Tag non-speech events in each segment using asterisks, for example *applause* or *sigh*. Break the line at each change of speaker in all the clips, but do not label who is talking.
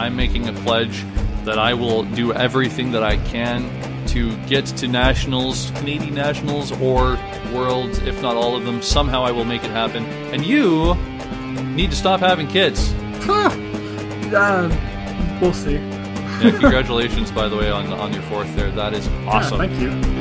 I'm making a pledge that I will do everything that I can to get to nationals, Canadian nationals, or worlds, if not all of them. Somehow I will make it happen. And you need to stop having kids. *laughs*
uh, we'll see.
Yeah, *laughs* congratulations, by the way, on on your fourth there. That is awesome.
Yeah, thank you.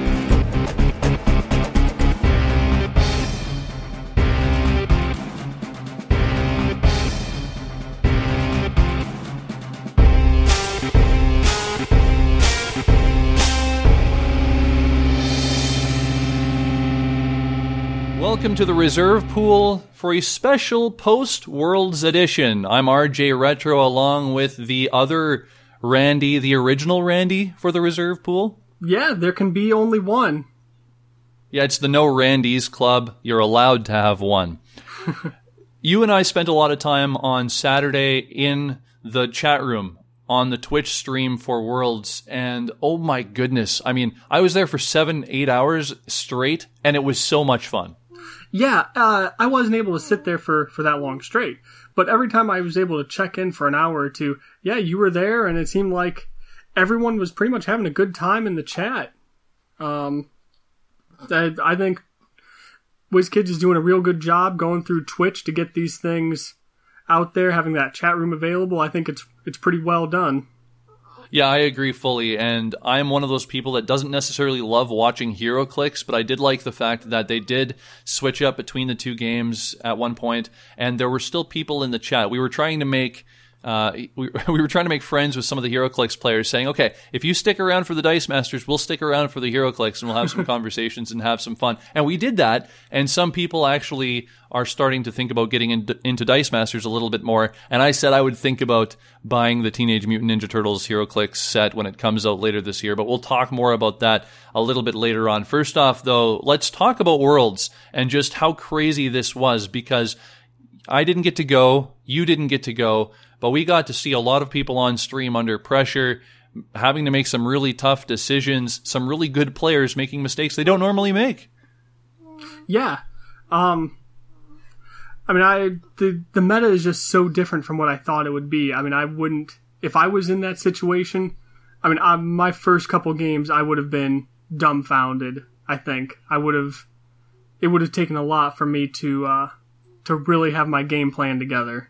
Welcome to the reserve pool for a special post Worlds edition. I'm RJ Retro along with the other Randy, the original Randy for the reserve pool.
Yeah, there can be only one.
Yeah, it's the No Randys Club. You're allowed to have one. *laughs* you and I spent a lot of time on Saturday in the chat room on the Twitch stream for Worlds, and oh my goodness. I mean, I was there for seven, eight hours straight, and it was so much fun.
Yeah, uh, I wasn't able to sit there for, for that long straight. But every time I was able to check in for an hour or two, yeah, you were there, and it seemed like everyone was pretty much having a good time in the chat. Um, I, I think WizKids is doing a real good job going through Twitch to get these things out there, having that chat room available. I think it's it's pretty well done.
Yeah, I agree fully. And I'm one of those people that doesn't necessarily love watching HeroClix, but I did like the fact that they did switch up between the two games at one point, and there were still people in the chat. We were trying to make. Uh, we, *laughs* we were trying to make friends with some of the HeroClix players, saying, "Okay, if you stick around for the Dice Masters, we'll stick around for the HeroClix, and we'll have some *laughs* conversations and have some fun." And we did that, and some people actually are starting to think about getting into, into Dice Masters a little bit more. And I said I would think about buying the Teenage Mutant Ninja Turtles HeroClix set when it comes out later this year, but we'll talk more about that a little bit later on. First off, though, let's talk about Worlds and just how crazy this was because I didn't get to go, you didn't get to go, but we got to see a lot of people on stream under pressure, having to make some really tough decisions, some really good players making mistakes they don't normally make.
Yeah. Um, I mean, I the the meta is just so different from what I thought it would be. I mean, I wouldn't if I was in that situation. I mean, I, my first couple games, I would have been dumbfounded. I think I would have. It would have taken a lot for me to uh, to really have my game plan together.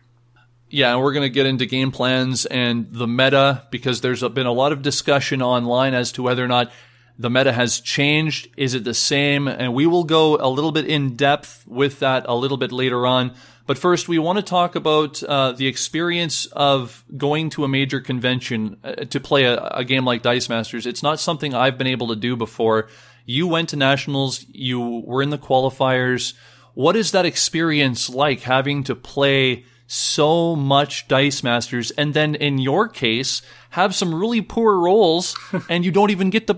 Yeah, and we're going to get into game plans and the meta because there's been a lot of discussion online as to whether or not the meta has changed. Is it the same? And we will go a little bit in depth with that a little bit later on. But first, we want to talk about uh, the experience of going to a major convention uh, to play a, a game like Dice Masters. It's not something I've been able to do before. You went to nationals, you were in the qualifiers. What is that experience like having to play so much Dice Masters and then in your case have some really poor rolls *laughs* and you don't even get the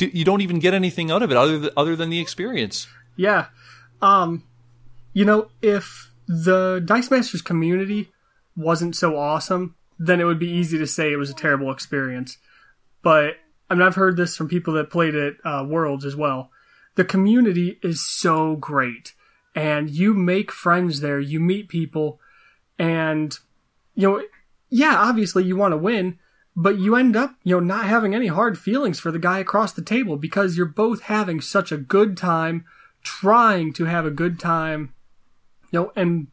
you don't even get anything out of it other than, other than the experience.
Yeah. Um you know, if the Dice Masters community wasn't so awesome, then it would be easy to say it was a terrible experience. But I mean, I've heard this from people that played at uh, Worlds as well. The community is so great, and you make friends there. You meet people, and you know, yeah, obviously you want to win, but you end up, you know, not having any hard feelings for the guy across the table because you're both having such a good time, trying to have a good time, you know, and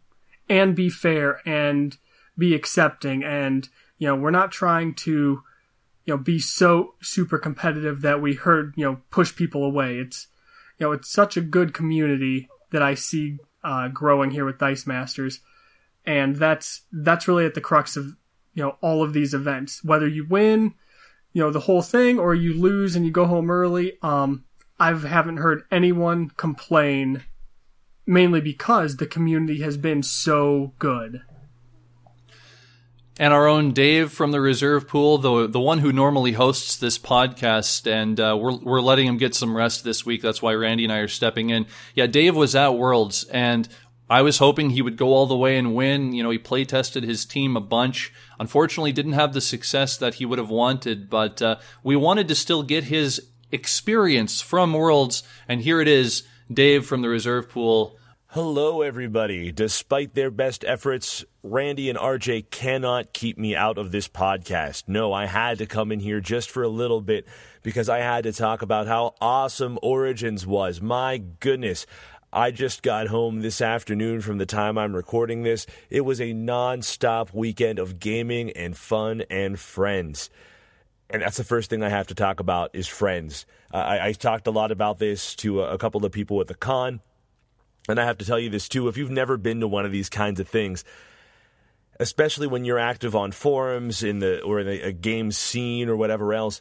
and be fair and be accepting, and you know, we're not trying to you know be so super competitive that we hurt you know push people away. It's you know it's such a good community that i see uh, growing here with dice masters and that's that's really at the crux of you know all of these events whether you win you know the whole thing or you lose and you go home early um i haven't heard anyone complain mainly because the community has been so good
and our own Dave from the reserve pool, the the one who normally hosts this podcast, and uh, we're we're letting him get some rest this week. That's why Randy and I are stepping in. Yeah, Dave was at Worlds, and I was hoping he would go all the way and win. You know, he play tested his team a bunch. Unfortunately, didn't have the success that he would have wanted, but uh, we wanted to still get his experience from Worlds, and here it is, Dave from the reserve pool.
Hello, everybody. Despite their best efforts, Randy and RJ cannot keep me out of this podcast. No, I had to come in here just for a little bit because I had to talk about how awesome Origins was. My goodness. I just got home this afternoon from the time I'm recording this. It was a nonstop weekend of gaming and fun and friends. And that's the first thing I have to talk about is friends. I, I, talked a lot about this to a, a couple of people at the con and I have to tell you this too if you've never been to one of these kinds of things, especially when you're active on forums in the or in a, a game scene or whatever else,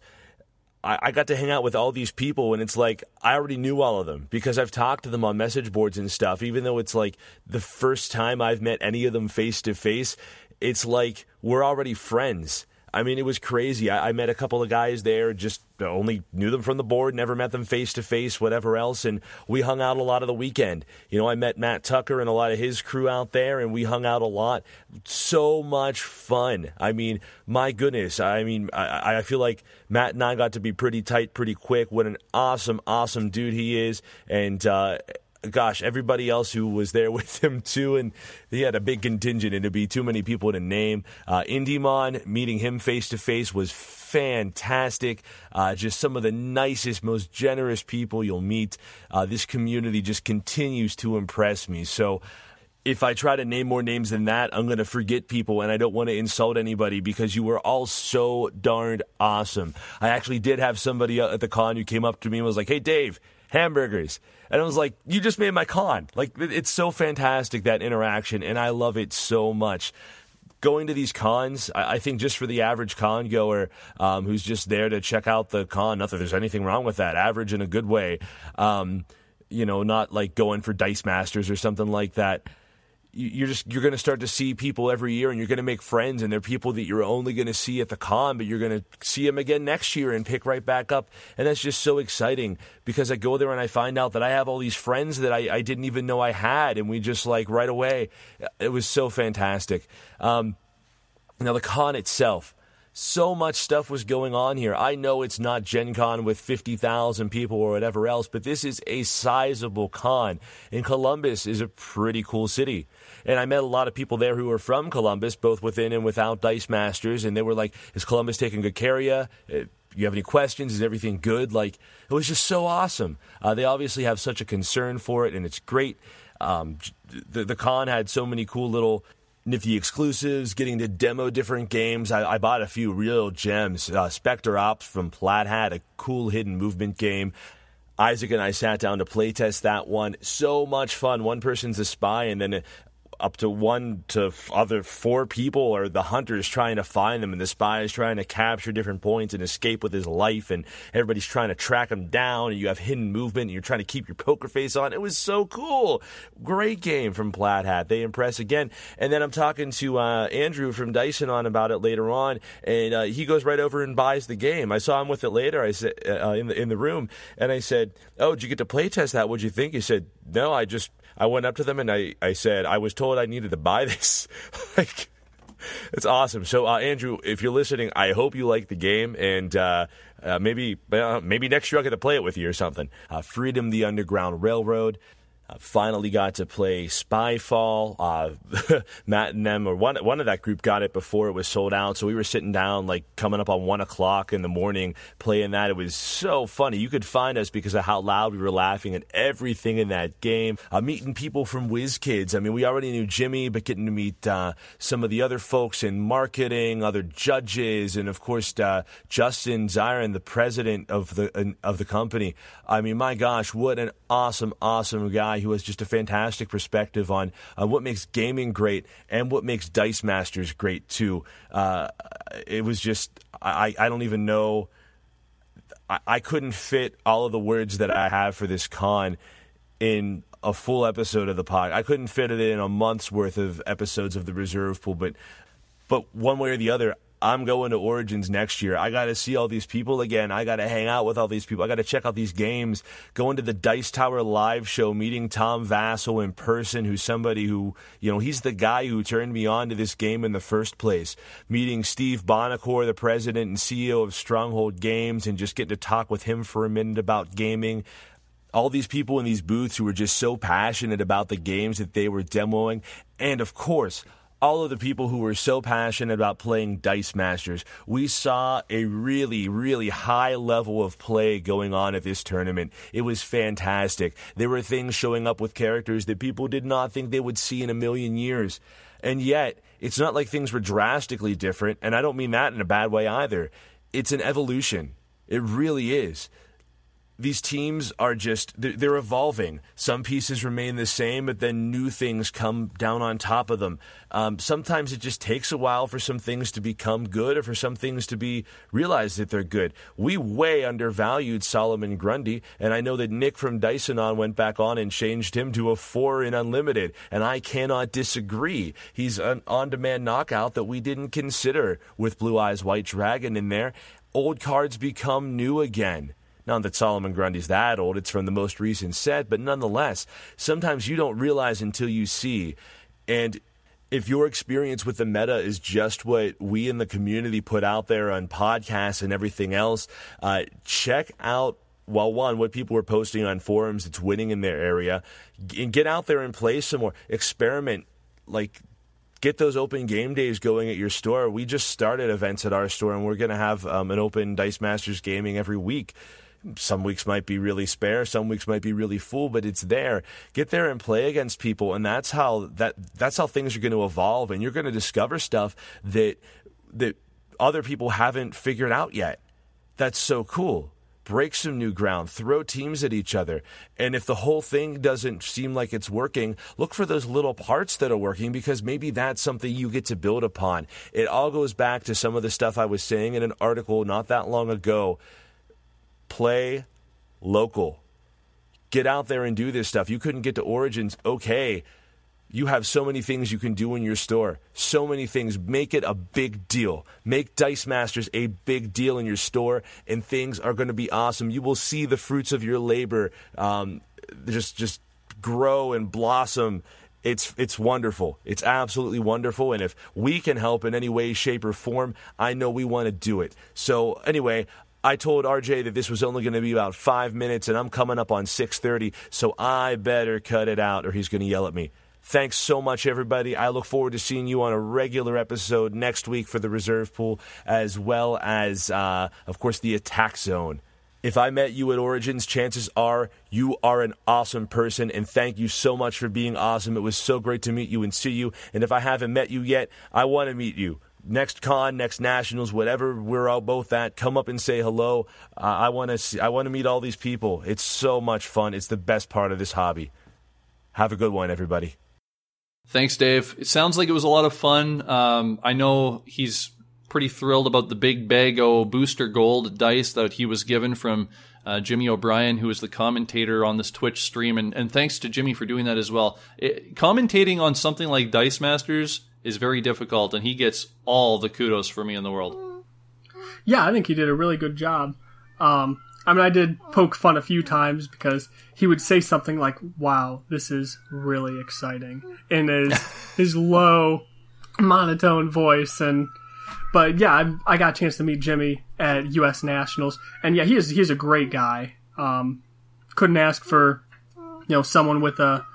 I, I got to hang out with all these people, and it's like I already knew all of them because I've talked to them on message boards and stuff. Even though it's like the first time I've met any of them face to face, it's like we're already friends I mean, it was crazy. I, I, met a couple of guys there, just only knew them from the board, never met them face to face, whatever else, and we hung out a lot of the weekend. You know, I met Matt Tucker and a lot of his crew out there, and we hung out a lot. So much fun. I mean, my goodness. I mean, I, I feel like Matt and I got to be pretty tight pretty quick. What an awesome, awesome dude he is, and. Uh, gosh, everybody else who was there *laughs* with him too, and he had a big contingent, and it'd be too many people to name. Uh, Indymon, meeting him face to face was fantastic. Uh, just some of the nicest, most generous people you'll meet. Uh, this community just continues to impress me. So, if I try to name more names than that, I'm going to forget people and I don't want to insult anybody because you were all so darned awesome. I actually did have somebody at the con who came up to me and was like, Hey, Dave, hamburgers. And I was like, you just made my con. Like, it's so fantastic, that interaction, and I love it so much. Going to these cons, I think just for the average con goer um, who's just there to check out the con, not that there's anything wrong with that, average in a good way. Um, you know, not like going for Dice Masters or something like that you're just you're going to start to see people every year and you're going to make friends and they're people that you're only going to see at the con but you're going to see them again next year and pick right back up and that's just so exciting because i go there and i find out that i have all these friends that i, I didn't even know i had and we just like right away it was so fantastic um, now the con itself so much stuff was going on here. I know it's not Gen Con with 50,000 people or whatever else, but this is a sizable con. And Columbus is a pretty cool city. And I met a lot of people there who were from Columbus, both within and without Dice Masters. And they were like, Is Columbus taking good care of you? Uh, you have any questions? Is everything good? Like, it was just so awesome. Uh, they obviously have such a concern for it, and it's great. Um, the, the con had so many cool little nifty exclusives, getting to demo different games. I, I bought a few real gems. Uh, Specter Ops from Plaid Hat, a cool hidden movement game. Isaac and I sat down to playtest that one. So much fun. One person's a spy, and then up to one to other four people or the hunters trying to find them and the spies trying to capture different points and escape with his life and everybody's trying to track him down and you have hidden movement and you're trying to keep your poker face on. It was so cool. Great game from plaid hat. They impress again. And then i'm talking to uh, andrew from Dice Anon about it later on and uh, he goes right over and buys the game. I saw him with it later. I said uh, in the in the room and i said oh did you get to play test that? What'd you think? He said no i just I went up to them and I, I said, I was told I needed to buy *laughs* this. like, it's awesome. So, uh, Andrew, if you're listening, I hope you like the game, and uh, uh, maybe maybe next year I'll get to play it with you or something. Uh, Freedom, the Underground Railroad. Uh, finally got to play Spyfall. Uh, *laughs* Matt and them, or one one of that group, got it before it was sold out. So we were sitting down, like coming up on one o'clock in the morning, playing that. It was so funny. You could find us because of how loud we were laughing at everything in that game. Uh, meeting people from WizKids. I mean, we already knew Jimmy, but getting to meet uh, some of the other folks in marketing, other judges, and of course uh, Justin Ziran, the president of the of the company. I mean, my gosh, what an awesome, awesome guy who has just a fantastic perspective on uh, what makes gaming great and what makes Dice Masters great too. Uh, it was just I, I don't even know. I, I couldn't fit all of the words that I have for this con in a full episode of the pod. I couldn't fit it in a month's worth of episodes of the reserve pool, but but one way or the other, I'm going to Origins next year. I got to see all these people again. I got to hang out with all these people. I got to check out these games. Going to the Dice Tower live show, meeting Tom Vasel in person, who's somebody who, you know, he's the guy who turned me on to this game in the first place. Meeting Steve Buonocore, the president and CEO of Stronghold Games, and just getting to talk with him for a minute about gaming all these people in these booths who were just so passionate about the games that they were demoing. And of course, all of the people who were so passionate about playing Dice Masters. We saw a really, really high level of play going on at this tournament. It was fantastic. There were things showing up with characters that people did not think they would see in a million years. And yet, it's not like things were drastically different, and I don't mean that in a bad way either. It's an evolution. It really is these teams are just they're evolving. Some pieces remain the same, but then new things come down on top of them. Um, sometimes it just takes a while for some things to become good, or for some things to be realized that they're good. We way undervalued Solomon Grundy, and I know that Nick from Dice Anon went back on and changed him to a four in Unlimited, and I cannot disagree. He's an on-demand knockout that we didn't consider with Blue Eyes White Dragon in there. Old cards become new again. Not that Solomon Grundy's that old, it's from the most recent set, but nonetheless, sometimes you don't realize until you see. And if your experience with the meta is just what we in the community put out there on podcasts and everything else, uh, check out well, one, what people are posting on forums that's winning in their area, and get out there and play some more. Experiment, like get those open game days going at your store. We just started events at our store, and we're going to have um, an open Dice Masters gaming every week some weeks might be really spare, some weeks might be really full, but it's there. Get there and play against people, and that's how that that's how things are going to evolve, and you're going to discover stuff that that other people haven't figured out yet. That's so cool. Break some new ground, throw teams at each other. And if the whole thing doesn't seem like it's working, look for those little parts that are working because maybe that's something you get to build upon. It all goes back to some of the stuff I was saying in an article not that long ago play local. Get out there and do this stuff. You couldn't get to Origins, okay. You have so many things you can do in your store. So many things. Make it a big deal. Make Dice Masters a big deal in your store, and things are going to be awesome. You will see the fruits of your labor um, just just grow and blossom. It's it's wonderful. It's absolutely wonderful. And if we can help in any way, shape, or form, I know we want to do it. So anyway, I told RJ that this was only going to be about five minutes, and I'm coming up on 6:30, so I better cut it out, or he's going to yell at me. Thanks so much, everybody. I look forward to seeing you on a regular episode next week for the reserve pool, as well as, uh, of course, the attack zone. If I met you at Origins, chances are you are an awesome person, and thank you so much for being awesome. It was so great to meet you and see you. And if I haven't met you yet, I want to meet you next con, next nationals, whatever we're all both at, come up and say hello. Uh, I want to see, I want to meet all these people. It's so much fun. It's the best part of this hobby. Have a good one, everybody.
Thanks, Dave. It sounds like it was a lot of fun. Um, I know he's pretty thrilled about the big Bago booster gold dice that he was given from uh, Jimmy O'Brien, who is the commentator on this Twitch stream. And, and thanks to Jimmy for doing that as well. It, commentating on something like Dice Masters is very difficult, and he gets all the kudos for me in the world.
Yeah, I think he did a really good job. Um, I mean, I did poke fun a few times because he would say something like, "Wow, this is really exciting," in his *laughs* his low, monotone voice, and but yeah, I, I, got a chance to meet Jimmy at U.S. Nationals, and yeah, he is he's a great guy. Um, couldn't ask for you know someone with a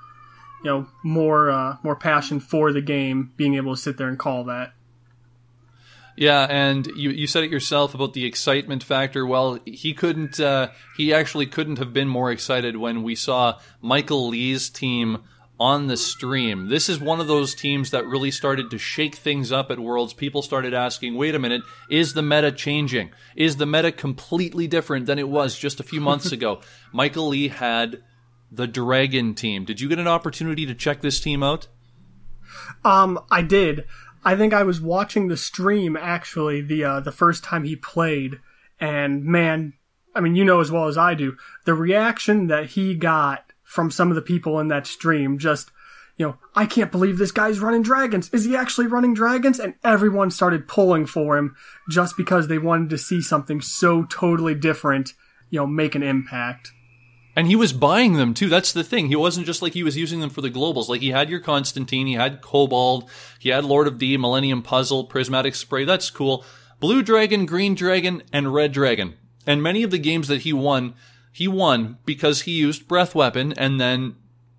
you know more uh, more passion for the game, being able to sit there and call that.
Yeah, and you you said it yourself about the excitement factor. Well, he couldn't. Uh, he actually couldn't have been more excited when we saw Michael Lee's team on the stream. This is one of those teams that really started to shake things up at Worlds. People started asking, wait a minute, is the meta changing? Is the meta completely different than it was just a few months *laughs* ago? Michael Lee had the Dragon team. Did you get an opportunity to check this team out?
Um, I did. I think I was watching the stream actually the uh, the first time he played, and man, I mean, you know as well as I do, the reaction that he got from some of the people in that stream just you know, I can't believe this guy's running dragons. Is he actually running dragons? And everyone started pulling for him just because they wanted to see something so totally different, you know, make an impact.
And he was buying them too. That's the thing. He wasn't just like he was using them for the globals. Like he had your Constantine, he had Kobold, he had Lord of D, Millennium Puzzle, Prismatic Spray. That's cool. Blue Dragon, Green Dragon, and Red Dragon. And many of the games that he won, he won because he used breath weapon and then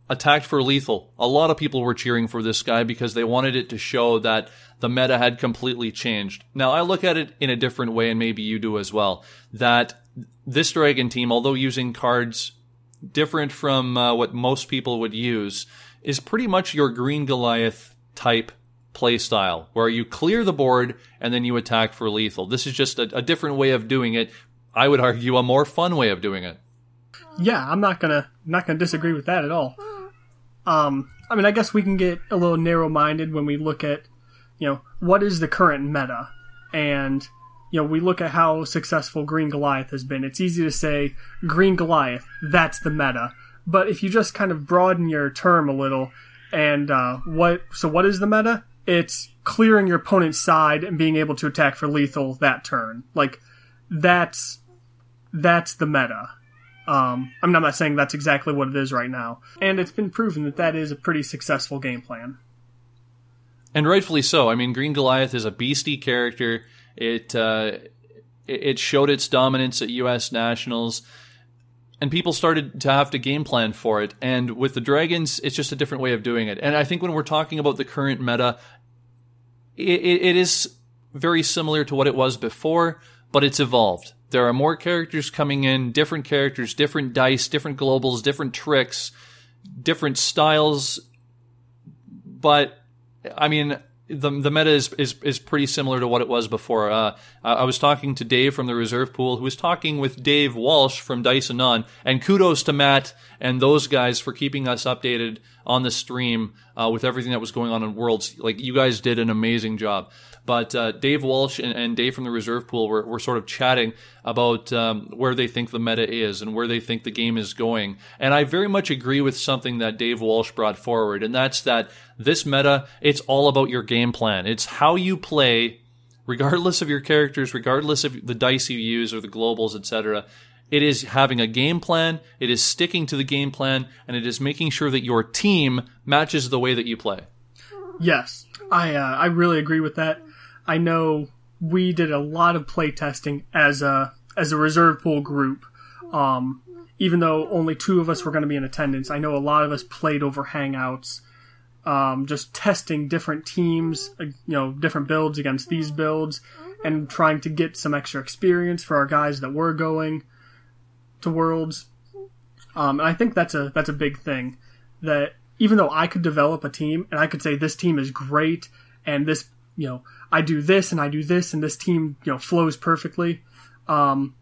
attacked for lethal. A lot of people were cheering for this guy because they wanted it to show that the meta had completely changed. Now, I look at it in a different way, and maybe you do as well, that this Dragon team, although using cards different from uh, what most people would use, is pretty much your Green Goliath type play style, where you clear the board and then you attack for lethal. This is just a, a different way of doing it. I would argue a more fun way of doing it.
Yeah, I'm not gonna not gonna disagree with that at all. Um, I mean, I guess we can get a little narrow-minded when we look at, you know, what is the current meta, and you know, we look at how successful Green Goliath has been. It's easy to say Green Goliath, that's the meta. But if you just kind of broaden your term a little, and uh, what so what is the meta? It's clearing your opponent's side and being able to attack for lethal that turn. Like that's that's the meta. Um, I'm not saying that's exactly what it is right now, and it's been proven that that is a pretty successful game plan.
And rightfully so. I mean, Green Goliath is a beastie character. It uh, it showed its dominance at U.S. Nationals, and people started to have to game plan for it. And with the Dragons, it's just a different way of doing it. And I think when we're talking about the current meta, it, it is very similar to what it was before, but it's evolved. There are more characters coming in, different characters, different dice, different globals, different tricks, different styles. But I mean, the the meta is, is is pretty similar to what it was before. Uh, I was talking to Dave from the reserve pool, who was talking with Dave Walsh from Dice Anon, and kudos to Matt and those guys for keeping us updated on the stream uh, with everything that was going on in Worlds. Like you guys did an amazing job. But uh, Dave Walsh and, and, Dave from the reserve pool were, were sort of chatting about um, where they think the meta is and where they think the game is going. And I very much agree with something that Dave Walsh brought forward, and that's that this meta, it's all about your game plan. It's how you play, regardless of your characters, regardless of the dice you use or the globals, etc. It is having a game plan, it is sticking to the game plan, and it is making sure that your team matches the way that you play.
Yes, I uh, I really agree with that. I know we did a lot of play testing as a as a reserve pool group. Um, even though only two of us were going to be in attendance, I know a lot of us played over Hangouts, um, just testing different teams, uh, you know, different builds against these builds, and trying to get some extra experience for our guys that were going to Worlds. Um, and I think that's a that's a big thing. That even though I could develop a team and I could say this team is great and this you know I do this and I do this and this team you know flows perfectly. Um,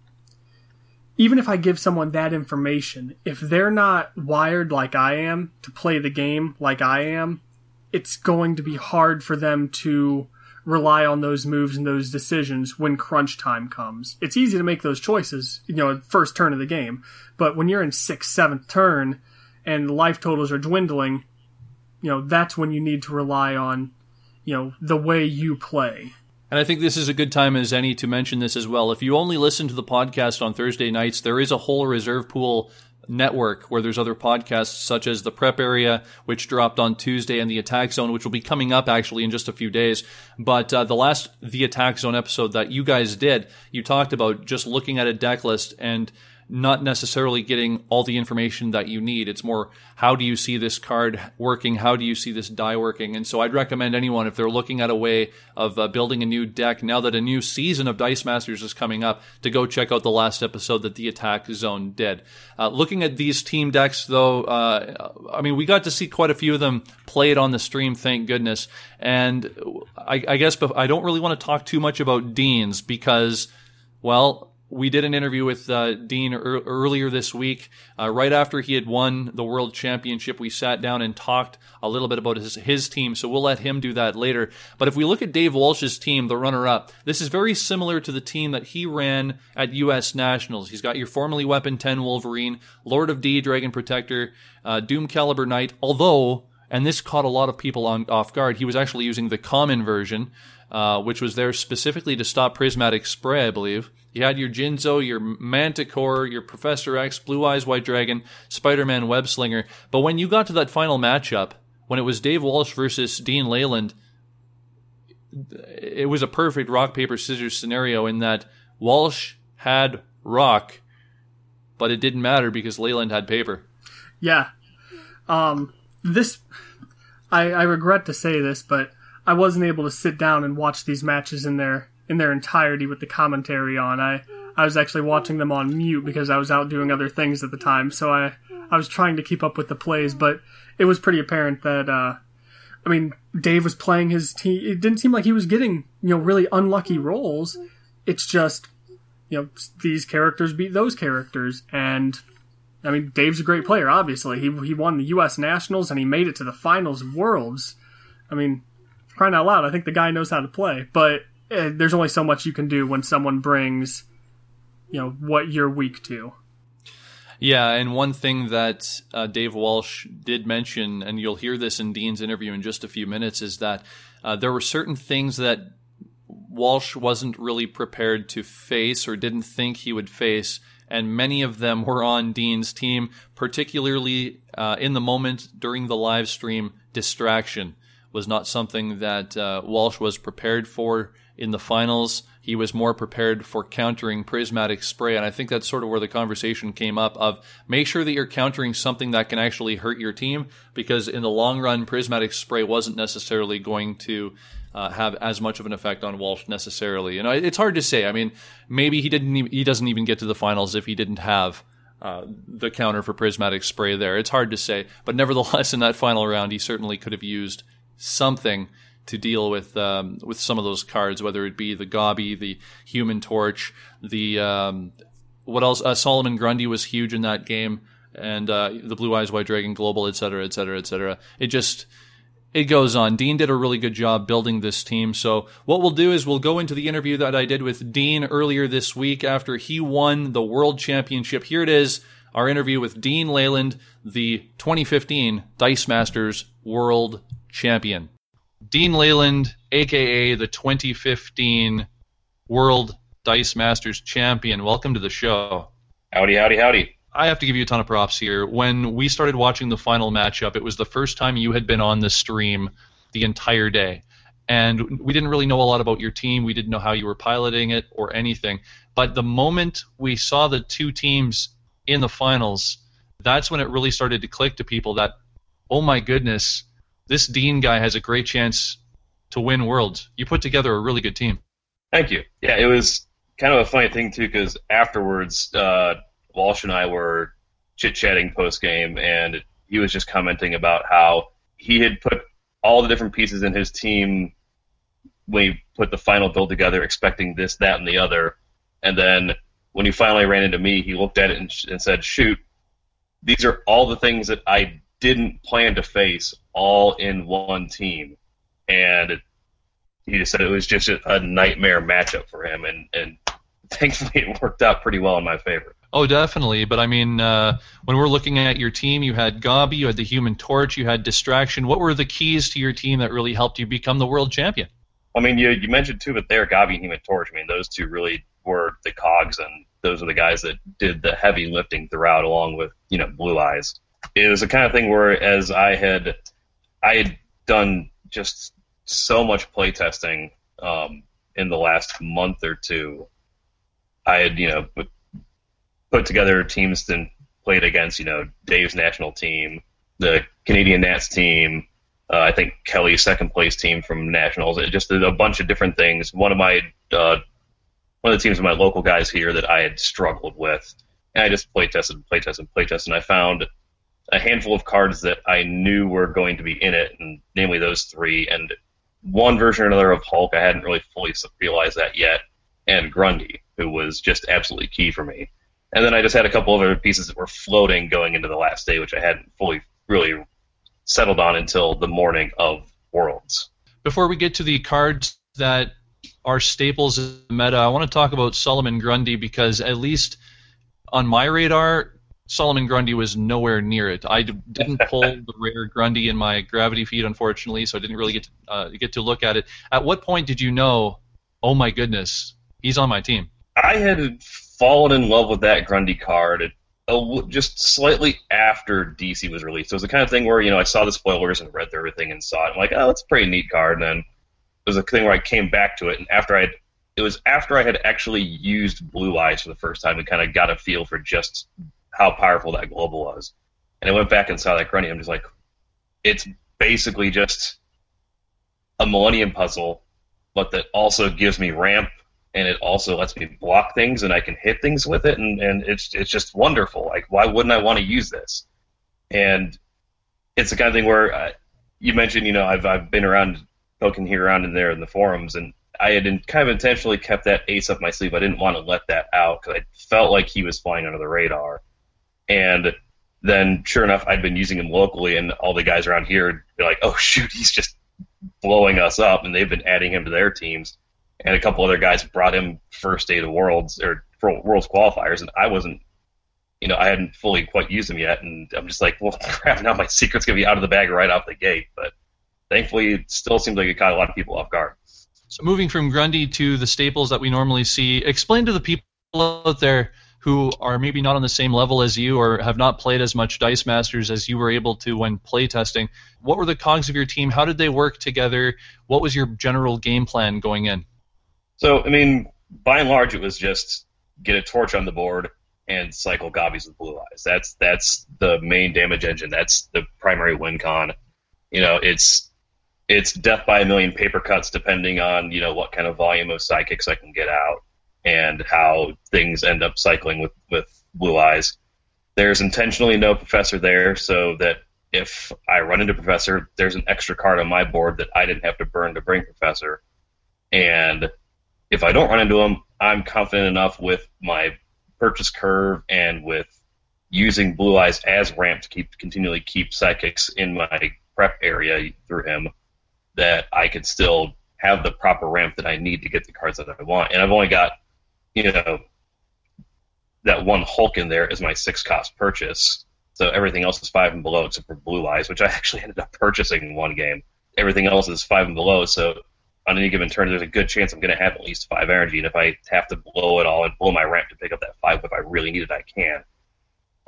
even if I give someone that information, if they're not wired like I am to play the game like I am, it's going to be hard for them to rely on those moves and those decisions when crunch time comes. It's easy to make those choices, you know, first turn of the game, but when you're in sixth, seventh turn and life totals are dwindling, you know, that's when you need to rely on you know the way you play.
And I think this is a good time as any to mention this as well. If you only listen to the podcast on Thursday nights, there is a whole reserve pool network where there's other podcasts such as the prep area which dropped on tuesday and the attack zone which will be coming up actually in just a few days but uh, the last the attack zone episode that you guys did you talked about just looking at a deck list and not necessarily getting all the information that you need. It's more how do you see this card working? How do you see this die working? And so I'd recommend anyone if they're looking at a way of uh, building a new deck now that a new season of Dice Masters is coming up to go check out the last episode that the Attack Zone did. Uh, looking at these team decks though, uh, I mean we got to see quite a few of them played on the stream, thank goodness. And I, I guess I don't really want to talk too much about Dean's because well we did an interview with uh, Dean er- earlier this week. Uh, right after he had won the world championship, we sat down and talked a little bit about his, his team. So we'll let him do that later. But if we look at Dave Walsh's team, the runner up, this is very similar to the team that he ran at U.S. Nationals. He's got your formerly Weapon 10 Wolverine, Lord of D, Dragon Protector, uh, Doom Caliber Knight, although, and this caught a lot of people on, off guard, he was actually using the common version. Uh, which was there specifically to stop prismatic spray, I believe. You had your Jinzo, your Manticore, your Professor X, Blue Eyes White Dragon, Spider Man Web Slinger. But when you got to that final matchup, when it was Dave Walsh versus Dean Leyland, it was a perfect rock, paper, scissors scenario in that Walsh had rock, but it didn't matter because Leyland had paper.
Yeah. Um, this, I, I regret to say this, but I wasn't able to sit down and watch these matches in their in their entirety with the commentary on. I I was actually watching them on mute because I was out doing other things at the time, so I I was trying to keep up with the plays, but it was pretty apparent that uh, I mean Dave was playing his team. It didn't seem like he was getting you know really unlucky rolls. It's just you know these characters beat those characters, and I mean Dave's a great player. Obviously, he he won the U.S. Nationals and he made it to the finals of Worlds. I mean crying out loud, I think the guy knows how to play. But uh, there's only so much you can do when someone brings, you know, what you're weak to.
Yeah, and one thing that uh, Dave Walsh did mention, and you'll hear this in Dean's interview in just a few minutes, is that uh, there were certain things that Walsh wasn't really prepared to face or didn't think he would face, and many of them were on Dean's team, particularly uh, in the moment during the live stream distraction was not something that uh, Walsh was prepared for in the finals. He was more prepared for countering prismatic spray, and I think that's sort of where the conversation came up of make sure that you're countering something that can actually hurt your team, because in the long run, prismatic spray wasn't necessarily going to uh, have as much of an effect on Walsh necessarily. And it's hard to say. I mean, maybe he didn't. Even, he doesn't even get to the finals if he didn't have. Uh, the counter for prismatic spray there. It's hard to say, but nevertheless, in that final round, he certainly could have used something to deal with um, with some of those cards, whether it be the Gobby, the Human Torch, the um, what else? Uh, Solomon Grundy was huge in that game, and uh, the Blue Eyes White Dragon Global, et cetera, et cetera, et cetera. It just it goes on. Dean did a really good job building this team. So what we'll do is we'll go into the interview that I did with Dean earlier this week after he won the World Championship. Here it is. Our interview with Dean Leyland, the 2015 Dice Masters World champion. Dean Leyland, aka the 2015 World Dice Masters champion. Welcome to the show.
Howdy, howdy, howdy.
I have to give you a ton of props here. When we started watching the final matchup, it was the first time you had been on the stream the entire day. And we didn't really know a lot about your team. We didn't know how you were piloting it or anything. But the moment we saw the two teams in the finals, that's when it really started to click to people that, oh my goodness, this Dean guy has a great chance to win Worlds. You put together a really good team.
Thank you. Yeah, it was kind of a funny thing too because afterwards, uh, Walsh and I were chit chatting post game, and he was just commenting about how he had put all the different pieces in his team when he put the final build together, expecting this, that, and the other, and then when he finally ran into me, he looked at it and, and said, "Shoot, these are all the things that I didn't plan to face all in one team, and he just said it was just a, nightmare matchup for him, and and *laughs* thankfully it worked out pretty well in my favor.
Oh, definitely. But I mean, uh, when we're looking at your team, you had Gobby, you had the Human Torch, you had Distraction. What were the keys to your team that really helped you become the world champion?
I mean, you you mentioned two, but there, Gobby and Human Torch. I mean, those two really were the cogs, and those are the guys that did the heavy lifting throughout, along with you know Blue Eyes. It was the kind of thing where, as I had I had done just so much playtesting um, in the last month or two. I had, you know, put, put together teams and played against, you know, Dave's national team, the Canadian Nats team, uh, I think Kelly's second place team from nationals. It just a bunch of different things. One of my uh, one of the teams of my local guys here that I had struggled with, and I just play tested, play tested, play tested, and I found a handful of cards that I knew were going to be in it, and namely those three, and one version or another of Hulk. I hadn't really fully realized that yet, and Grundy, who was just absolutely key for me. And then I just had a couple other pieces that were floating going into the last day, which I hadn't fully really settled on until the morning of Worlds.
Before we get to the cards that are staples in the meta, I want to talk about Solomon Grundy because at least on my radar, Solomon Grundy was nowhere near it. I d- didn't pull *laughs* the rare Grundy in my gravity feed, unfortunately, so I didn't really get to, uh, get to look at it. At what point did you know? Oh my goodness, he's on my team.
I had fallen in love with that Grundy card uh, just slightly after DC was released. It was the kind of thing where you know I saw the spoilers and read through everything and saw it. I'm like, oh, it's a pretty neat card. And then it was a thing where I came back to it, and after I'd it was after I had actually used Blue Eyes for the first time and kind of got a feel for just how powerful that global was. And I went back and saw that Grundy. I'm just like, it's basically just a Millennium puzzle, but that also gives me ramp and it also lets me block things and I can hit things with it and, and it's it's just wonderful. Like why wouldn't I want to use this? And it's the kind of thing where uh, you mentioned, you know, I've I've been around poking here around and there in the forums and I had in, kind of intentionally kept that ace up my sleeve. I didn't want to let that out because I felt like he was flying under the radar. And then, sure enough, I'd been using him locally, and all the guys around here be like, "Oh *laughs* shoot, he's just blowing us up," and they've been adding him to their teams. And a couple other guys brought him first day to Worlds or Worlds qualifiers, and I wasn't, you know, I hadn't fully quite used him yet, and I'm just like, well, *laughs* crap, now my secret's gonna be out of the bag right off the gate. But thankfully, it still seems like it caught a lot of people off guard.
So moving from Grundy to the staples that we normally see, explain to the people out there who are maybe not on the same level as you or have not played as much Dice Masters as you were able to when playtesting. What were the cogs of your team? How did they work together? What was your general game plan going in?
So, I mean, by and large, it was just get a torch on the board and cycle gobbies with blue eyes. That's that's the main damage engine. That's the primary win con. You know, it's it's death by a million paper cuts depending on you know what kind of volume of psychics I can get out and how things end up cycling with with blue eyes. There's intentionally no professor there so that if I run into professor, there's an extra card on my board that I didn't have to burn to bring professor. And if I don't run into him, I'm confident enough with my purchase curve and with using blue eyes as ramp to keep continually keep psychics in my prep area through him that I could still have the proper ramp that I need to get the cards that I want. And I've only got, you know, that one Hulk in there is my six cost purchase. So everything else is five and below except for Blue Eyes, which I *laughs* actually ended up purchasing in one game. Everything else is five and below, so on any given turn, there's a good chance I'm going to have at least five energy. And if I have to blow it all and blow my ramp to pick up that five, if I really need it, I can.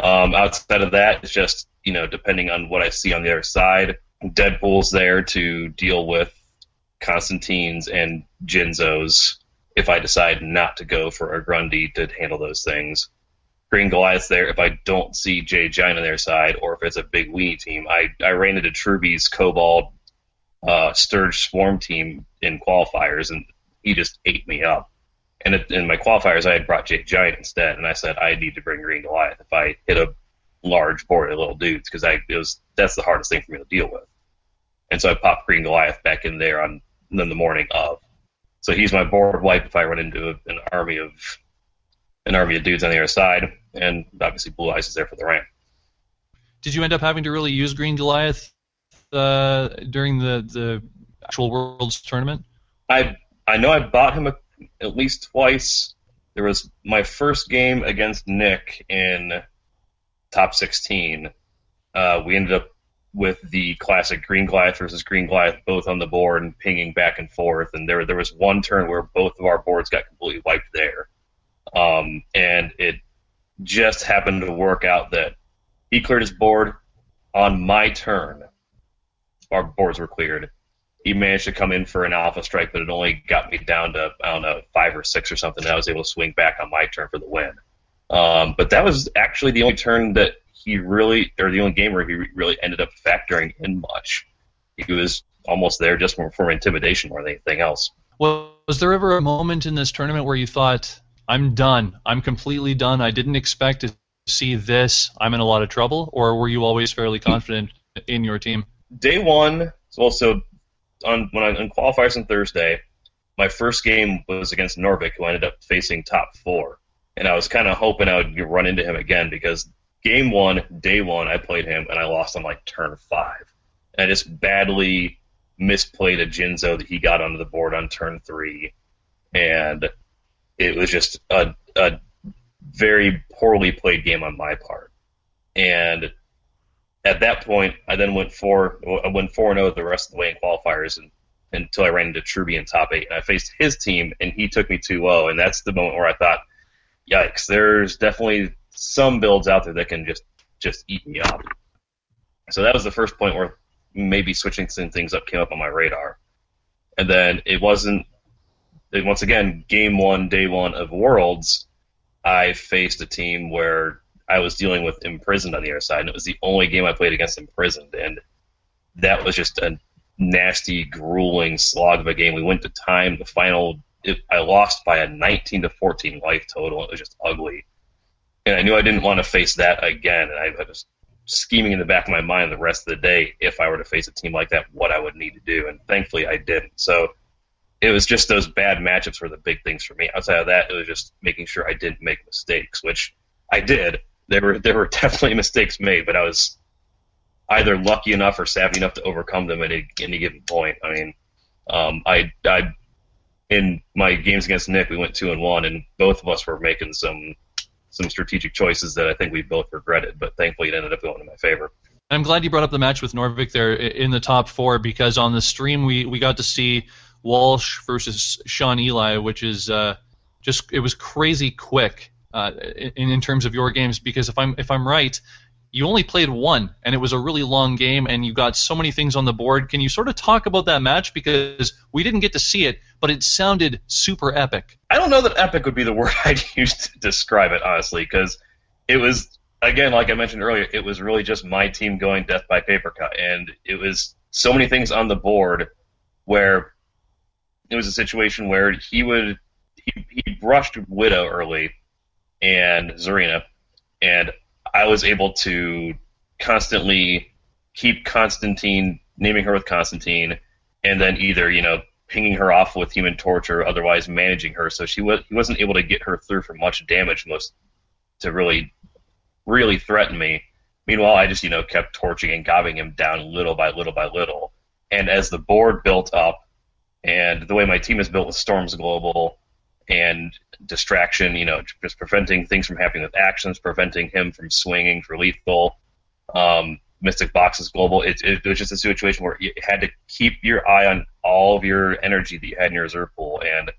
Um, outside of that, it's just you know depending on what I see on the other side Deadpool's there to deal with Constantine's and Jinzo's if I decide not to go for a Grundy to handle those things. Green Goliath there if I don't see Jay Giant on their side, or if it's a big weenie team. I, I ran into Truby's Kobold uh, Stirge Swarm team in qualifiers, and he just ate me up. And it, in my qualifiers, I had brought Jay Giant instead, and I said I need to bring Green Goliath if I hit a large board of little dudes because I it was that's the hardest thing for me to deal with. And so I popped Green Goliath back in there on in the morning of. So he's my board wipe if I run into an army of an army of dudes on the other side, and obviously Blue Eyes is there for the ramp.
Did you end up having to really use Green Goliath uh, during the the actual Worlds tournament?
I I know I bought him a, at least twice. There was my first game against Nick in top 16. Uh, we ended up with the classic Green Goliath versus Green Goliath both on the board and pinging back and forth. And there there was one turn where both of our boards got completely wiped there, um, and it just happened to work out that he cleared his board on my turn. Our boards were cleared. He managed to come in for an alpha strike, but it only got me down to I don't know five or six or something. And I was able to swing back on my turn for the win. Um, but that was actually the only turn that he really, or the only game where he really ended up factoring in much. He was almost there just for, for intimidation more than anything else.
Well, was there ever a moment in this tournament where you thought, I'm done, I'm completely done, I didn't expect to see this, I'm in a lot of trouble? Or were you always fairly confident in your team?
Day one, also on when I on qualifiers on Thursday, my first game was against Norvik, who ended up facing top four. And I was kind of hoping I would run into him again because game one, day one, I played him and I lost on like turn five. And I just badly misplayed a Jinzo that he got onto the board on turn three. And it was just a, a very poorly played game on my part. And at that point, I then went four. I went four zero oh the rest of the way in qualifiers, and until I ran into Truby in top eight, and I faced his team, and he took me 2-0, and that's the moment where I thought, yikes! There's definitely some builds out there that can just just eat me up. So that was the first point where maybe switching some things up came up on my radar. And then it wasn't once again, game one, day one of Worlds, I faced a team where I was dealing with imprisoned on the other side, and it was the only game I played against imprisoned, and that was just a nasty, grueling slog of a game. We went to time. The final, it, I lost by a 19 to 14 life total. It was just ugly, and I knew I didn't want to face that again. And I was scheming in the back of my mind the rest of the day if I were to face a team like that, what I would need to do. And thankfully, I didn't. So it was just those bad matchups were the big things for me. Outside of that, it was just making sure I didn't make mistakes, which I did. There were there were *laughs* definitely mistakes made, but I was either lucky enough or savvy enough to overcome them at any given point. I mean, um, I I in my games against Nick, we went two and one, and both of us were making some some strategic choices that I think we both regretted, but thankfully it ended up going in my favor.
I'm glad you brought up the match with Norvik there in the top four because on the stream we, we got to see Walsh versus Sean Eli, which is uh, just it was crazy quick uh, in, in terms of your games because if I'm if I'm right, you only played one, and it was a really long game, and you got so many things on the board. Can you sort of talk about that match because we didn't get to see it, but it sounded super epic.
I don't know that epic would be the *laughs* word I'd use to describe it honestly, because it was again, like I mentioned earlier, it was really just my team going death by paper cut, and it was so many things on the board where it was a situation where he would he, he brushed Widow early and Zarina, and I was able to constantly keep Constantine, naming her with Constantine, and then either you know pinging her off with Human Torch, otherwise managing her, so she was he wasn't able to get her through for much damage, most to really really threaten me. Meanwhile, I just you know kept torching and gobbing him down little by little by little, and as the board built up, and the way my team is built with Storms Global and distraction, you know, just preventing things from happening with actions, preventing him from swinging for lethal. Um, Mystic Boxes Global, it, it, was just a situation where you had to keep your eye on all of your energy that you had in your reserve pool, and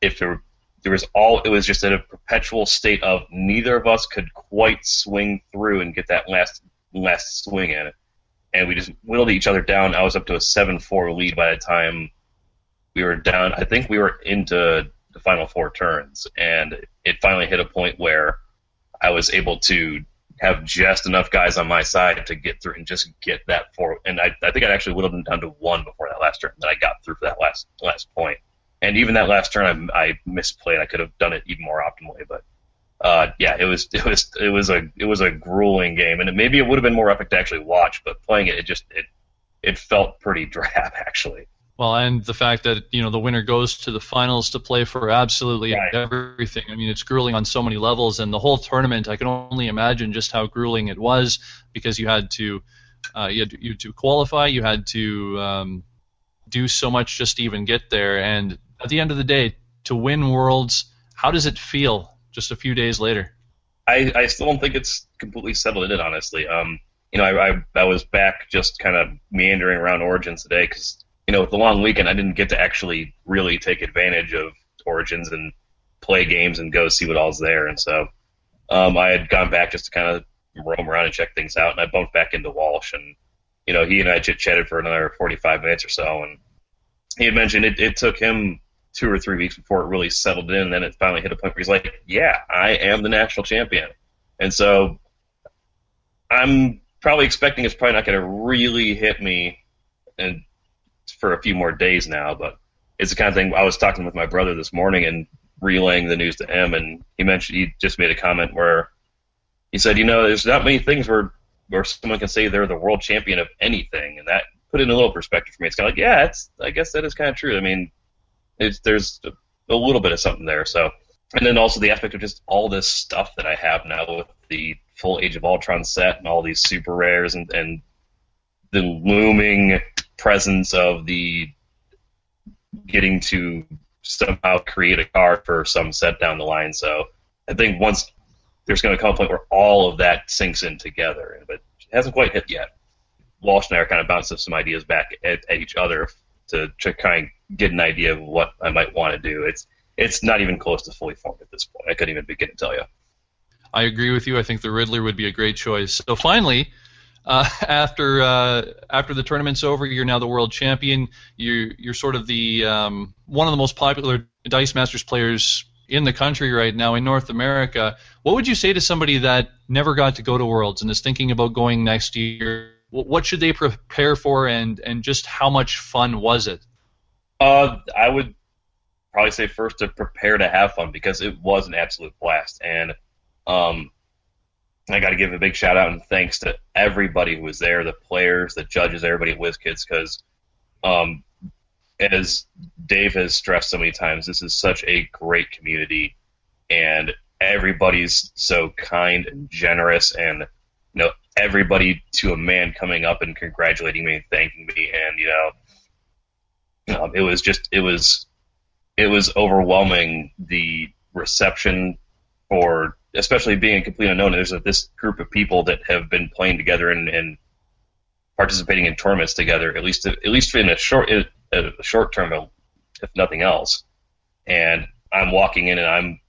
if there, there was all, it was just in a perpetual state of neither of us could quite swing through and get that last last swing in, and we just whittled each other down. I was up to a seven-four lead by the time we were down. I think we were into the final four turns, and it finally hit a point where I was able to have just enough guys on my side to get through and just get that four. And I, I think I actually would have been down to one before that last turn. That I got through for that last last point. And even that last turn, I, I misplayed. I could have done it even more optimally, but uh, yeah, it was *laughs* it was it was a it was a grueling game, and it, maybe it would have been more epic to actually watch. But playing it, it just it it felt pretty *laughs* drab actually.
Well, and the fact that you know the winner goes to the finals to play for absolutely right. everything. I mean, it's grueling on so many levels, and the whole tournament. I can only imagine just how grueling it was because you had to, uh, you, had to you had to qualify, you had to um, do so much just to even get there, and at the end of the day, to win worlds, how does it feel just a few days later?
I, I still don't think it's completely settled in, honestly. Um, you know, I, I, I was back just kind of meandering around Origins today because you know, with the long weekend, I didn't get to actually really take advantage of Origins and play games and go see what all's there. And so um, I had gone back just to kind of roam around and check things out. And I bumped back into Walsh, and you know, he and I chit chatted for another 45 minutes or so. And he had mentioned it, it took him two or three weeks before it really settled in. And then it finally hit a point where he's like, "Yeah, I am the national champion." And so I'm probably expecting it's probably not going to really hit me and for a few more days now, but it's the kind of thing I was talking with my brother this morning and relaying the news to him, and he mentioned he just made a comment where he said, you know, there's not many things where where someone can say they're the world champion of anything, and that put in a little perspective for me. It's kind of like, yeah, it's I guess that is kind of true. I mean, there's a, a little bit of something there. So, and then also the aspect of just all this stuff that I have now with the full Age of Ultron set and all these super rares and and the looming presence of the getting to somehow create a card for some set down the line. So I think once there's going to come a point where all of that sinks in together, but it hasn't quite hit yet. Walsh and I are kind of bouncing some ideas back at, at each other to, to kind of get an idea of what I might want to do. It's it's not even close to fully formed at this point. I couldn't even begin to tell you.
I agree with you. I think the Riddler would be a great choice. So finally, uh, *laughs* after uh, after the tournament's over, you're now the world champion. You're you're sort of the um, one of the most popular Dice Masters players in the country right now in North America. What would you say to somebody that never got to go to Worlds and is thinking about going next year? What should they prepare for, and and just how much fun was it?
Uh, I would probably say first to prepare to have fun because it was an absolute blast, and um, I got to give a big shout out and thanks to everybody who was there, the players, the judges, everybody at WizKids, because um, as Dave has stressed so many times, this is such a great community, and everybody's so kind and generous, and you know everybody to a man coming up and congratulating me and thanking me, and you know, um, it was just it was it was overwhelming the reception for especially being a complete unknown. There's a, this group of people that have been playing together and, and participating in tournaments together, at least at least in a short a short term, if nothing else. And I'm walking in, and I'm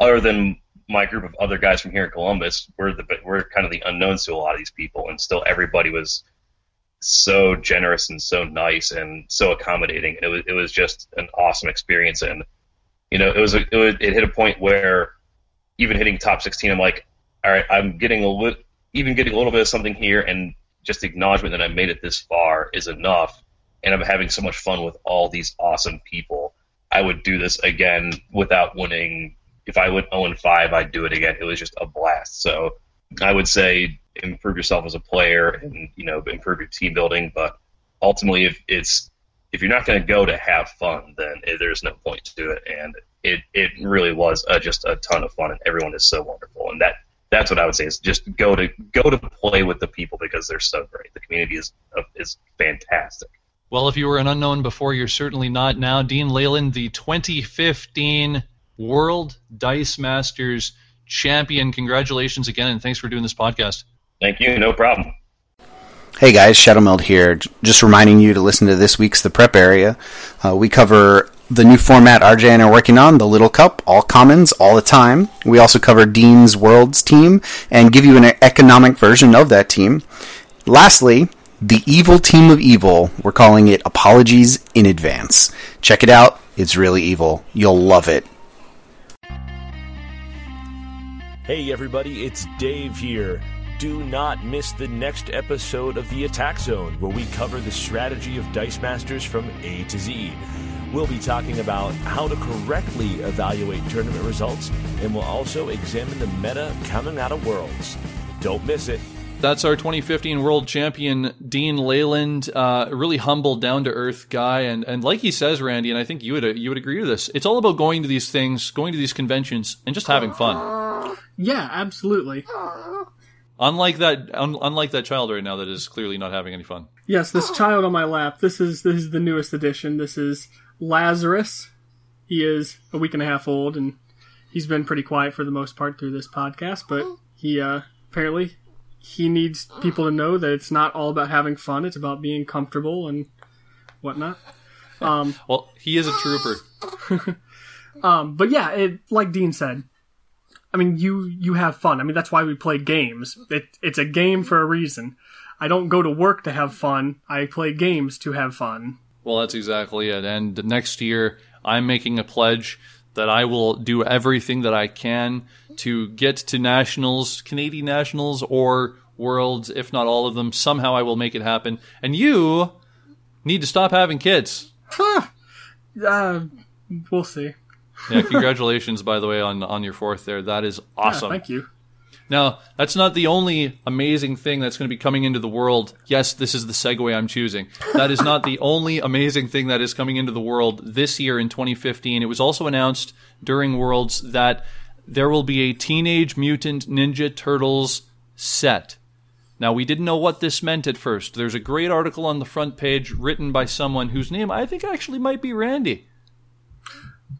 other than my group of other guys from here in Columbus, we're the we're kind of the unknowns to a lot of these people, and still everybody was so generous and so nice and so accommodating. It was it was just an awesome experience, and you know it was a, it, was, it hit a point where even hitting top 16, I'm like, all right, I'm getting a little, even getting a little bit of something here, and just acknowledgement that I made it this far is enough, and I'm having so much fun with all these awesome people. I would do this again without winning. If I went 0 5, I'd do it again. It was just a blast. So I would say improve yourself as a player and you know improve your team building. But ultimately, if it's if you're not going to go to have fun, then there's no point to it. And it it really was uh, just a ton of fun, and everyone is so wonderful. And that that's what I would say is just go to go to play with the people because they're so great. The community is uh, is fantastic.
Well, if you were an unknown before, you're certainly not now. Dean Leyland, the 2015 World Dice Masters champion. Congratulations again, and thanks for doing this podcast.
Thank you. No problem.
Hey guys, Shadowmeld here. Just reminding you to listen to this week's The Prep Area. Uh, we cover the new format RJ and I are working on, the Little Cup, all commons, all the time. We also cover Dean's Worlds team and give you an economic version of that team. Lastly, the evil team of evil. We're calling it Apologies in Advance. Check it out. It's really evil. You'll love it.
Hey everybody, it's Dave here. Do not miss the next episode of The Attack Zone, where we cover the strategy of Dice Masters from A to Z. We'll be talking about how to correctly evaluate tournament results, and we'll also examine the meta coming out of Worlds. Don't miss it.
That's our 2015 world champion, Dean Leyland. Uh, really humble, down to earth guy, and and like he says, Randy, and I think you would you would agree to this. It's all about going to these things, going to these conventions, and just having fun.
Yeah, absolutely.
Unlike that, un- unlike that child right now that is clearly not having any fun.
Yes, this child on my lap. This is this is the newest edition. This is Lazarus. He is a week and a half old, and he's been pretty quiet for the most part through this podcast. But he uh, apparently he needs people to know that it's not all about having fun; it's about being comfortable and whatnot. Um, *laughs*
well, he is a trooper. *laughs*
um, but yeah, it, like Dean said, I mean, you you have fun. I mean, that's why we play games. It, it's a game for a reason. I don't go to work to have fun. I play games to have fun.
Well, that's exactly it. And next year, I'm making a pledge that I will do everything that I can to get to nationals, Canadian nationals, or worlds, if not all of them. Somehow I will make it happen. And you need to stop having kids.
Huh. Uh, we'll see.
yeah, *laughs* congratulations, by the way, on on your fourth there. That is awesome.
Yeah, thank you.
Now, that's not the only amazing thing that's going to be coming into the world. Yes, this is the segue I'm choosing. That is not the *laughs* only amazing thing that is coming into the world this year in 2015. It was also announced during Worlds that there will be a Teenage Mutant Ninja Turtles set. Now, we didn't know what this meant at first. There's a great article on the front page written by someone whose name I think actually might be Randy.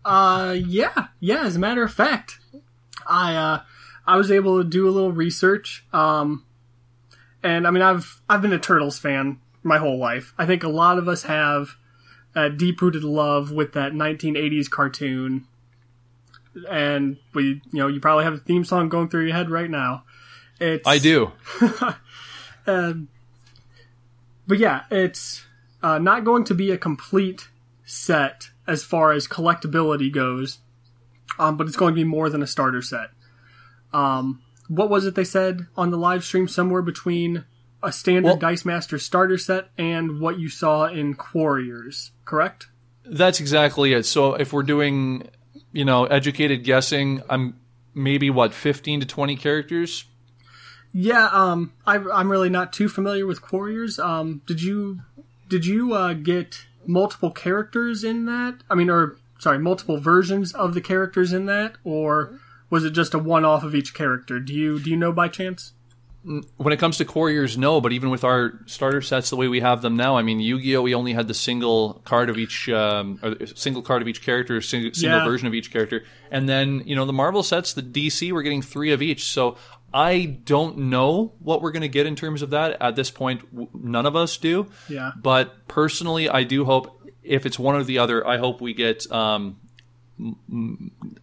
Uh, yeah, yeah. As a matter of fact, I uh, I was able to do a little research. Um, and I mean, I've I've been a Turtles fan my whole life. I think a lot of us have a deep rooted love with that 1980s cartoon. And we, you know, you probably have a theme song going through your head right now. It's,
I do. *laughs*
Um, but yeah, it's uh, not going to be a complete set as far as collectability goes, um, but it's going to be more than a starter set. Um, what was it they said on the live stream? Somewhere between a standard
Well-
Dice Master starter set and what you saw in Quarriors, correct?
That's exactly it. So if we're doing, you know, educated guessing, I'm maybe what 15 to 20 characters.
Yeah, um, I, I'm really not too familiar with Quarriors. Um, did you did you uh, get multiple characters in that? I mean, or sorry, multiple versions of the characters in that, or was it just a one off of each character? Do you do you know by chance?
When it comes to Quarriors, no, but even with our starter sets the way we have them now, I mean, Yu-Gi-Oh, we only had the single card of each, um, or single card of each character, single, single
Yeah.
version of each character, and then you know the Marvel sets, the DC, we're getting three of each. So I don't know what we're going to get in terms of that at this point. w- None of us do.
Yeah.
But personally, I do hope if it's one or the other, I hope we get um,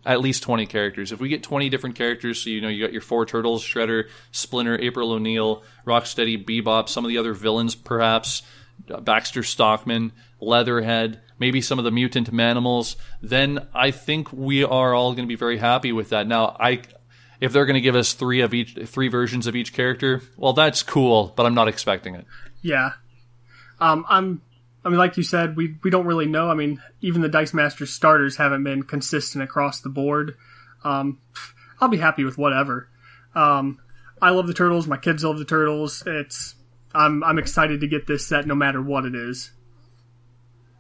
at least 20 characters. If we get 20 different characters, so you know, you got your four turtles, Shredder, Splinter, April O'Neil, Rocksteady, Bebop, some of the other villains, perhaps, uh, Baxter Stockman, Leatherhead, maybe some of the mutant manimals, then I think we are all going to be very happy with that. Now, I. If they're going to give us three of each, three versions of each character, well, that's cool, but I'm not expecting it.
Yeah. Um, I'm. I mean, like you said, we we don't really know. I mean, even the Dice Master starters haven't been consistent across the board. Um, I'll be happy with whatever. Um, I love the turtles. My kids love the turtles. It's. I'm I'm excited to get this set, no matter what it is.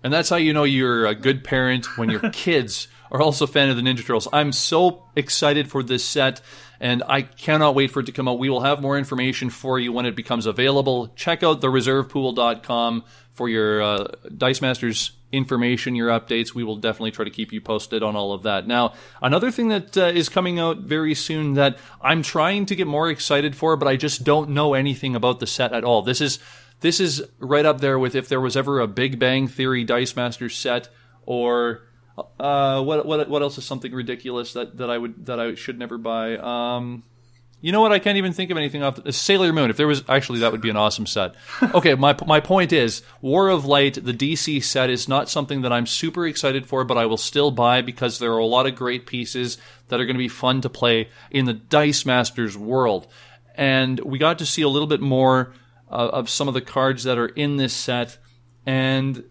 And that's how you know you're a good parent when your *laughs* kids are also a fan of the Ninja Turtles. I'm so excited for this set, and I cannot wait for it to come out. We will have more information for you when it becomes available. Check out thereservepool.com for your uh, Dice Masters information, your updates. We will definitely try to keep you posted on all of that. Now, another thing that uh, is coming out very soon that I'm trying to get more excited for, but I just don't know anything about the set at all. This is this is right up there with if there was ever a Big Bang Theory Dice Masters set, or uh, what what what else is something ridiculous that, that I would that I should never buy. Um, you know what? I can't even think of anything off. The, Sailor Moon. If there was actually, that would be an awesome set. *laughs* Okay, my my point is, War of Light, the DC set, is not something that I'm super excited for, but I will still buy because there are a lot of great pieces that are going to be fun to play in the Dice Masters world. And we got to see a little bit more uh, of some of the cards that are in this set, and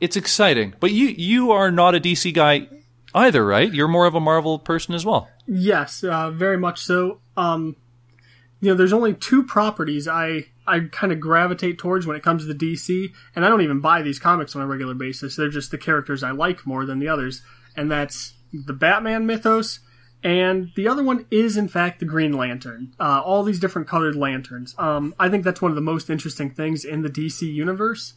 it's exciting. But you you are not a DC guy either, right? You're more of a Marvel person as well.
Yes, uh, very much so. Um, you know, there's only two properties I I kind of gravitate towards when it comes to the DC, and I don't even buy these comics on a regular basis. They're just the characters I like more than the others, and that's the Batman mythos. And the other one is, in fact, the Green Lantern. Uh, all these different colored lanterns. Um, I think that's one of the most interesting things in the DC universe.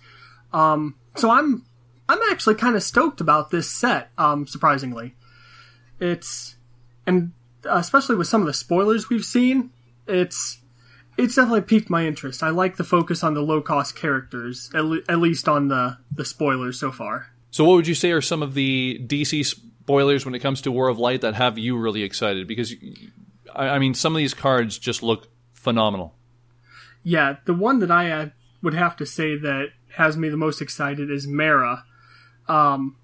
Um, so I'm I'm actually kind of stoked about this set. Um, surprisingly, it's and especially with some of the spoilers we've seen, it's it's definitely piqued my interest. I like the focus on the low cost characters, at, le- at least on the the spoilers so far.
So, what would you say are some of the DC spoilers when it comes to War of Light that have you really excited? Because, I I mean, some of these cards just look phenomenal.
Yeah, the one that I uh, would have to say that has me the most excited is Mera. Um,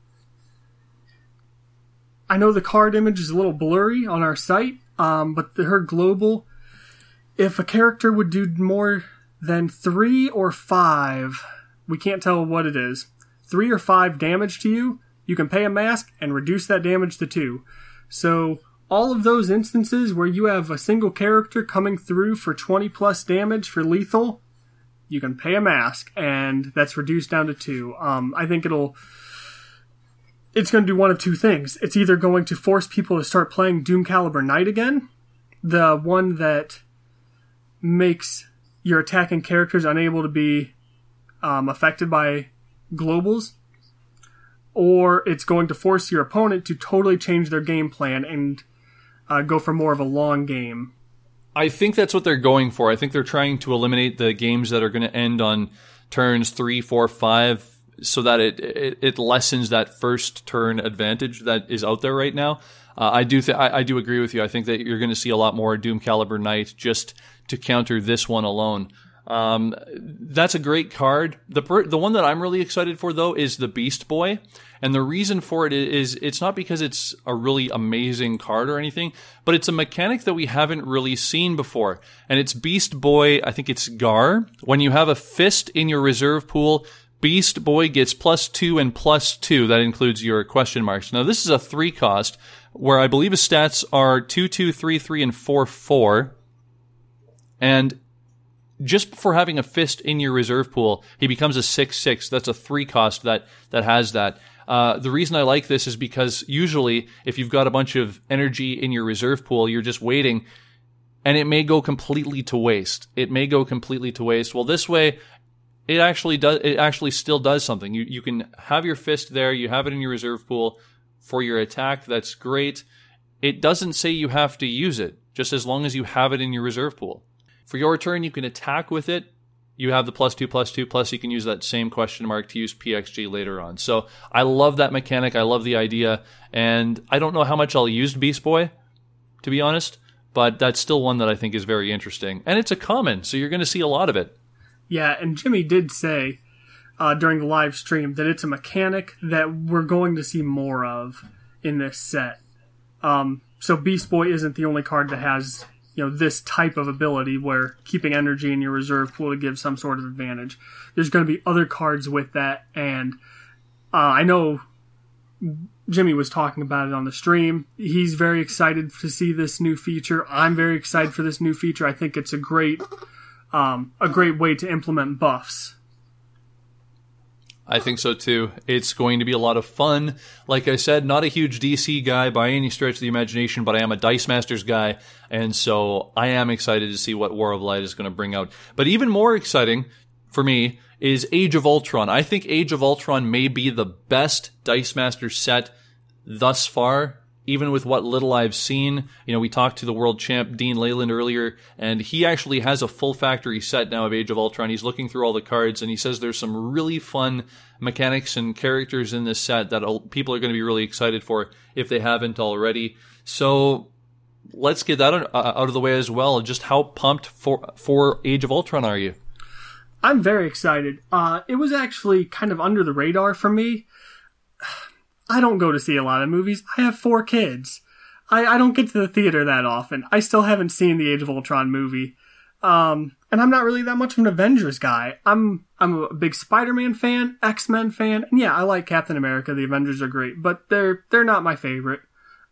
I know the card image is a little blurry on our site, um, but the, her global, if a character would do more than three or five, we can't tell what it is, three or five damage to you, you can pay a mask and reduce that damage to two. So all of those instances where you have a single character coming through for 20 plus damage for lethal, you can pay a mask, and that's reduced down to two. Um, I think it'll. It's going to do one of two things. It's either going to force people to start playing Doomcaliber Knight again, the one that makes your attacking characters unable to be um, affected by globals, or it's going to force your opponent to totally change their game plan and uh, go for more of a long game.
I think that's what they're going for. I think they're trying to eliminate the games that are going to end on turns three, four, five, so that it it, it lessens that first turn advantage that is out there right now. Uh, I do th- I, I do agree with you. I think that you're going to see a lot more Doomcaliber Knight just to counter this one alone. Um, that's a great card. The per- the one that I'm really excited for though is the Beast Boy, and the reason for it is it's not because it's a really amazing card or anything, but it's a mechanic that we haven't really seen before. And it's Beast Boy. I think it's Gar. When you have a fist in your reserve pool, Beast Boy gets plus two and plus two. That includes your question marks. Now this is a three cost where I believe his stats are two, two, three, three, and four, four. And just for having a fist in your reserve pool, he becomes a six six. That's a three cost that that has that. Uh, the reason I like this is because usually, if you've got a bunch of energy in your reserve pool, you're just waiting, and it may go completely to waste. It may go completely to waste. Well, this way, it actually does. It actually still does something. You you can have your fist there. You have it in your reserve pool for your attack. That's great. It doesn't say you have to use it, just as long as you have it in your reserve pool. For your turn, you can attack with it. You have the plus two, plus two, plus you can use that same question mark to use PXG later on. So I love that mechanic. I love the idea. And I don't know how much I'll use Beast Boy, to be honest, but that's still one that I think is very interesting. And it's a common, so you're going to see a lot of it.
Yeah, and Jimmy did say uh, during the live stream that it's a mechanic that we're going to see more of in this set. Um, so Beast Boy isn't the only card that has you know this type of ability where keeping energy in your reserve pool to give some sort of advantage. There's going to be other cards with that, and uh, I know Jimmy was talking about it on the stream. He's very excited to see this new feature. I'm very excited for this new feature. I think it's a great um, a great way to implement buffs
I think so too. It's going to be a lot of fun. Like I said, not a huge DC guy by any stretch of the imagination, but I am a Dice Masters guy, and so I am excited to see what War of Light is going to bring out. But even more exciting for me is Age of Ultron. I think Age of Ultron may be the best Dice Master set thus far even with what little I've seen, you know, we talked to the world champ Dean Leyland earlier, and he actually has a full factory set now of Age of Ultron. He's looking through all the cards, and he says there's some really fun mechanics and characters in this set that people are going to be really excited for if they haven't already. So let's get that uh, out of the way as well. Just how pumped for for Age of Ultron are you?
I'm very excited. Uh, it was actually kind of under the radar for me. I don't go to see a lot of movies. I have four kids. I, I don't get to the theater that often. I still haven't seen the Age of Ultron movie. Um, and I'm not really that much of an Avengers guy. I'm I'm a big Spider-Man fan, X-Men fan, and yeah, I like Captain America. The Avengers are great, but they're they're not my favorite.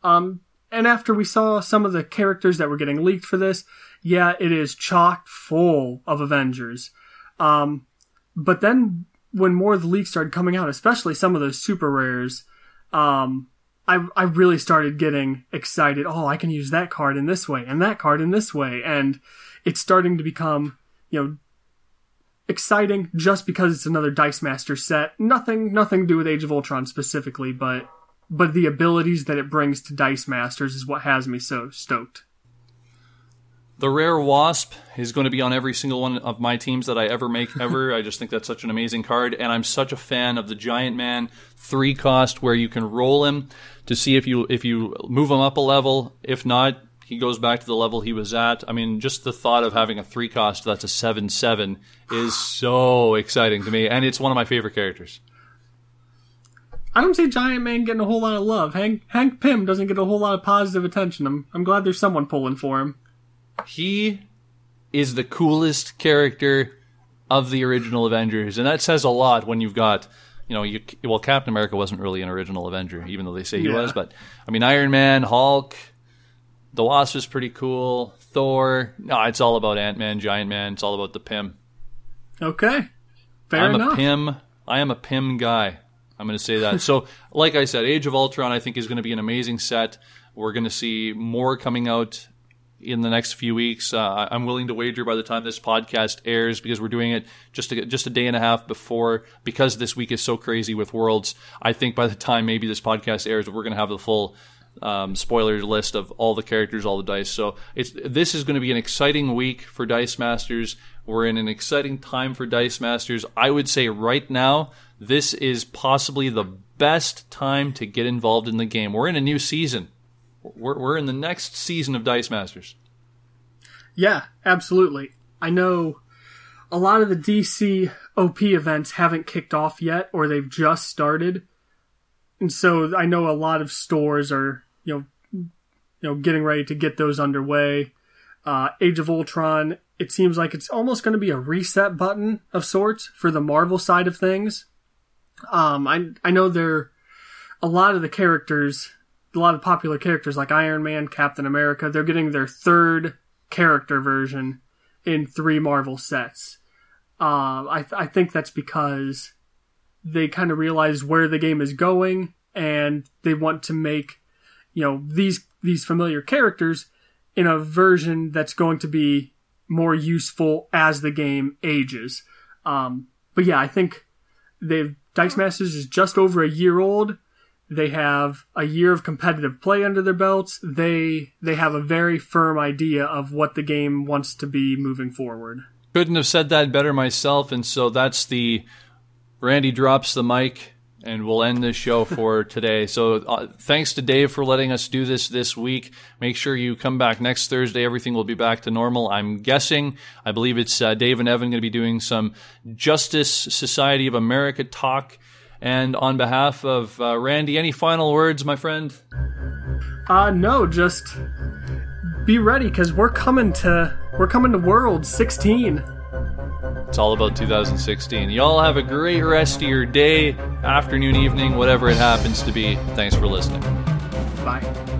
Um, and after we saw some of the characters that were getting leaked for this, yeah, it is chock full of Avengers. Um, but then when more of the leaks started coming out, especially some of those super rares, um, I, I really started getting excited. Oh, I can use that card in this way and that card in this way. And it's starting to become, you know, exciting just because it's another Dice Master set. Nothing, nothing to do with Age of Ultron specifically, but, but the abilities that it brings to Dice Masters is what has me so stoked.
The rare wasp is going to be on every single one of my teams that I ever make *laughs* ever. I just think that's such an amazing card, and I'm such a fan of the Giant Man three cost where you can roll him to see if you if you move him up a level. If not, he goes back to the level he was at. I mean, just the thought of having a three cost that's a seven seven is so exciting to me, and it's one of my favorite characters.
I don't see Giant Man getting a whole lot of love. Hank Hank Pym doesn't get a whole lot of positive attention. I'm I'm glad there's someone pulling for him
he is the coolest character of the original Avengers, and that says a lot when you've got, you know, you well, Captain America wasn't really an original Avenger, even though they say he yeah. was, but I mean, Iron Man, Hulk, the Wasp is pretty cool, Thor. No, it's all about Ant Man, Giant Man. It's all about the Pym.
Okay, fair
I'm
enough.
a Pym. I am a Pym guy. I'm going to say that. so, like I said, Age of Ultron, I think is going to be an amazing set. We're going to see more coming out in the next few weeks. Uh, I'm willing to wager by the time this podcast airs, because we're doing it just a, just a day and a half before, because this week is so crazy with Worlds. I think by the time maybe this podcast airs, we're going to have the full um, spoiler list of all the characters, all the dice. So it's this is going to be an exciting week for Dice Masters. We're in an exciting time for Dice Masters. I would say right now, this is possibly the best time to get involved in the game. We're in a new season we're, we're in the next season of Dice Masters.
Yeah, absolutely. I know a lot of the DC OP events haven't kicked off yet, or they've just started, and so I know a lot of stores are you know you know getting ready to get those underway. Uh, Age of Ultron, it seems like it's almost going to be a reset button of sorts for the Marvel side of things. Um, I I know there a lot of the characters, a lot of popular characters like Iron Man, Captain America, they're getting their third character version in three Marvel sets. Uh, I th- I think that's because they kind of realize where the game is going and they want to make you know these these familiar characters in a version that's going to be more useful as the game ages. Um, but yeah, I think they've Dice Masters is just over a year old. They have a year of competitive play under their belts. They they have a very firm idea of what the game wants to be moving forward.
Couldn't have said that better myself, and so that's the Randy drops the mic and we'll end this show for *laughs* today. So uh, thanks to Dave for letting us do this this week. Make sure you come back next Thursday. Everything will be back to normal. I'm guessing. I believe it's uh, Dave and Evan going to be doing some Justice Society of America talk. And on behalf of uh, Randy, any final words, my friend?
Uh no, just be ready because we're coming to we're coming to World 16.
It's all about 2016. Y'all have a great rest of your day, afternoon, evening, whatever it happens to be. Thanks for listening.
Bye.